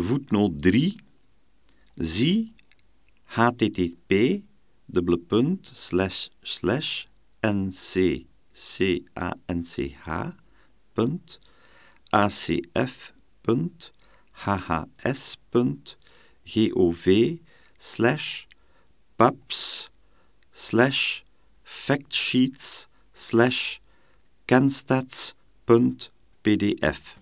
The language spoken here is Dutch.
Voetnoot 3. Zie http dubbele punt slash slash nc canch punt acf punt hhs punt gov slash paps slash factsheets slash kenstats punt pdf